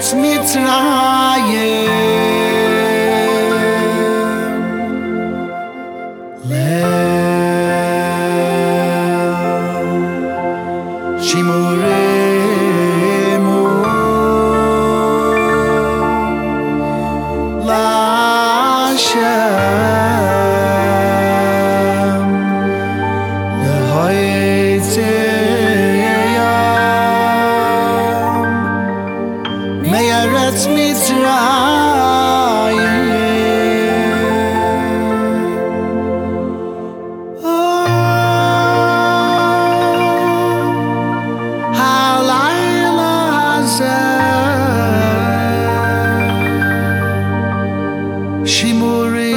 meyaretz mitzrayim Mitzrayim Oh Halayla Hazeh Shimuri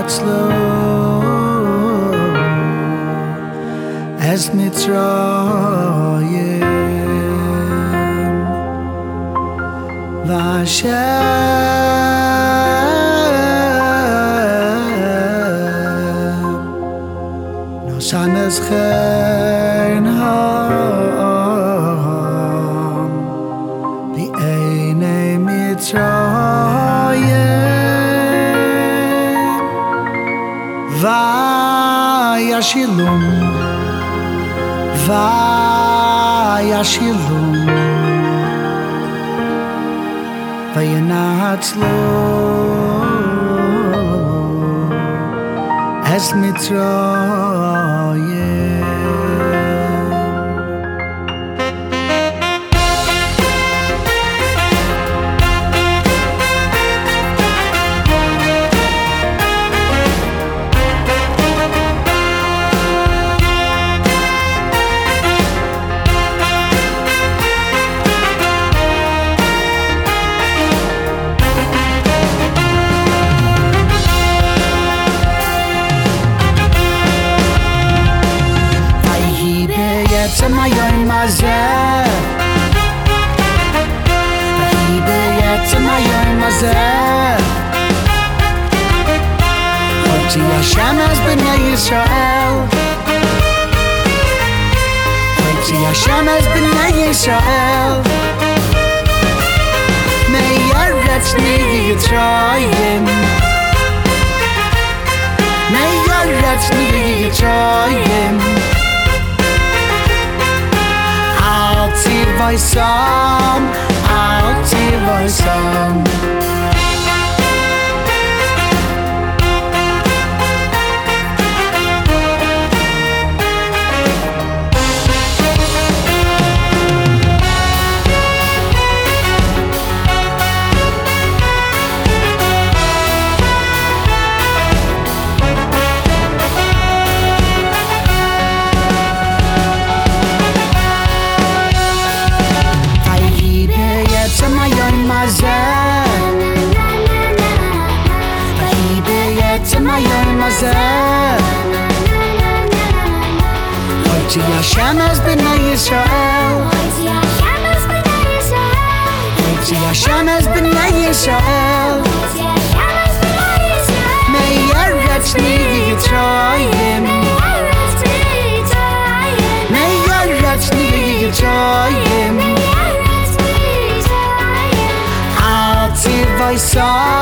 Vayashilum Vayanatzlo Es Mitzrayim Vashem Nosanes Chen Ha'am B'einei Mitzrayim Vayashilum Vayashilum Vayanatzlo Es Mitzrayim yaymazı Rahibe yatıma yaymazı Hoca yaşamaz bina Yisrael Hoca yaşamaz bina Yisrael Meyer retni yitrayim Meyer retni yitrayim i'll Altie you on. Hoyti yaşamaz bina Yisrael Hoyti yaşamaz bina Yisrael Meyeretz nigi yitrayim Meyeretz nigi yitrayim Al tivay sa